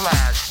flash.